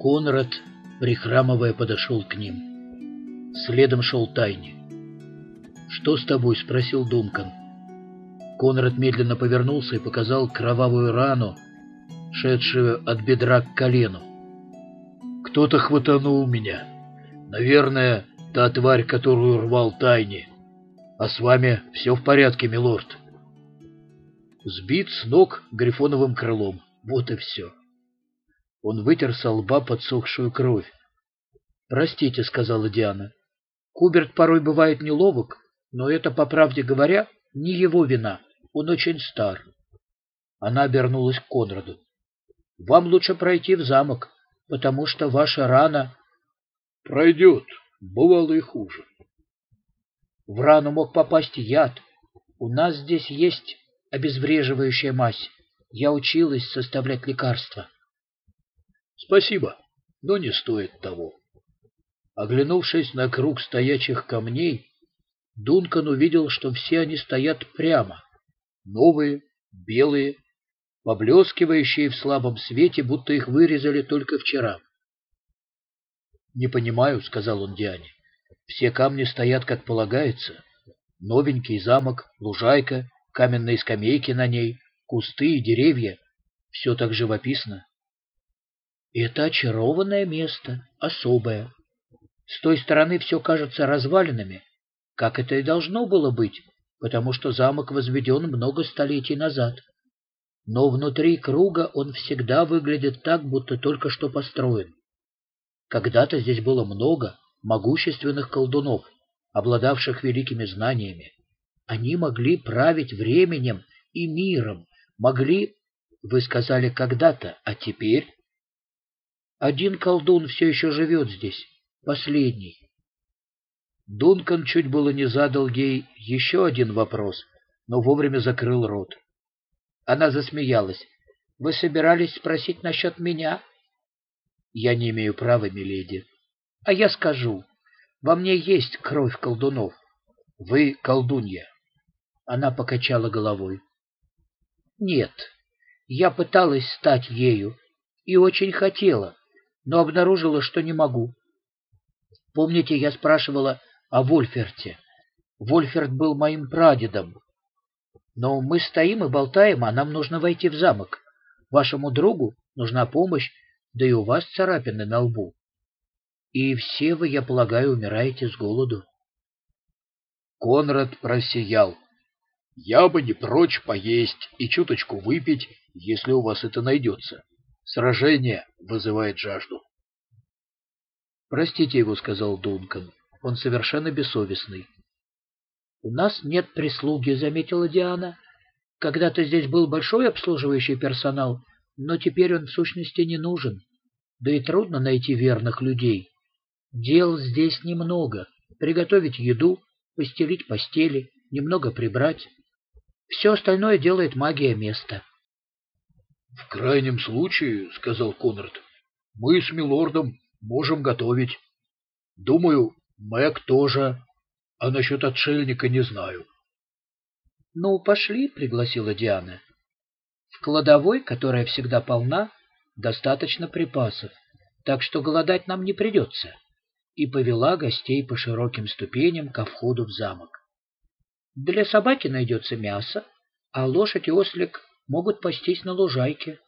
Конрад, прихрамывая, подошел к ним. Следом шел Тайни. «Что с тобой?» — спросил Дункан. Конрад медленно повернулся и показал кровавую рану, шедшую от бедра к колену. «Кто-то хватанул меня. Наверное, та тварь, которую рвал Тайни. А с вами все в порядке, милорд?» Сбит с ног грифоновым крылом. Вот и все. Он вытер со лба подсохшую кровь. «Простите», — сказала Диана. «Куберт порой бывает неловок, но это, по правде говоря, не его вина. Он очень стар». Она обернулась к Конраду. «Вам лучше пройти в замок, потому что ваша рана...» «Пройдет. Бывало и хуже». «В рану мог попасть яд. У нас здесь есть обезвреживающая мазь. Я училась составлять лекарства». Спасибо, но не стоит того. Оглянувшись на круг стоячих камней, Дункан увидел, что все они стоят прямо, новые, белые, поблескивающие в слабом свете, будто их вырезали только вчера. «Не понимаю», — сказал он Диане. «Все камни стоят, как полагается. Новенький замок, лужайка, каменные скамейки на ней, кусты и деревья. Все так живописно. Это очарованное место, особое. С той стороны все кажется развалинами, как это и должно было быть, потому что замок возведен много столетий назад. Но внутри круга он всегда выглядит так, будто только что построен. Когда-то здесь было много могущественных колдунов, обладавших великими знаниями. Они могли править временем и миром, могли, вы сказали когда-то, а теперь один колдун все еще живет здесь, последний. Дункан чуть было не задал ей еще один вопрос, но вовремя закрыл рот. Она засмеялась. «Вы собирались спросить насчет меня?» «Я не имею права, миледи». «А я скажу. Во мне есть кровь колдунов. Вы колдунья». Она покачала головой. «Нет, я пыталась стать ею и очень хотела, но обнаружила, что не могу. Помните, я спрашивала о Вольферте? Вольферт был моим прадедом. Но мы стоим и болтаем, а нам нужно войти в замок. Вашему другу нужна помощь, да и у вас царапины на лбу. И все вы, я полагаю, умираете с голоду. Конрад просиял. Я бы не прочь поесть и чуточку выпить, если у вас это найдется. Сражение вызывает жажду. «Простите его», — сказал Дункан. «Он совершенно бессовестный». «У нас нет прислуги», — заметила Диана. «Когда-то здесь был большой обслуживающий персонал, но теперь он в сущности не нужен. Да и трудно найти верных людей. Дел здесь немного. Приготовить еду, постелить постели, немного прибрать. Все остальное делает магия места». — В крайнем случае, — сказал Конрад, — мы с милордом можем готовить. Думаю, Мэг тоже, а насчет отшельника не знаю. — Ну, пошли, — пригласила Диана. В кладовой, которая всегда полна, достаточно припасов, так что голодать нам не придется. И повела гостей по широким ступеням ко входу в замок. Для собаки найдется мясо, а лошадь и ослик могут пастись на лужайке.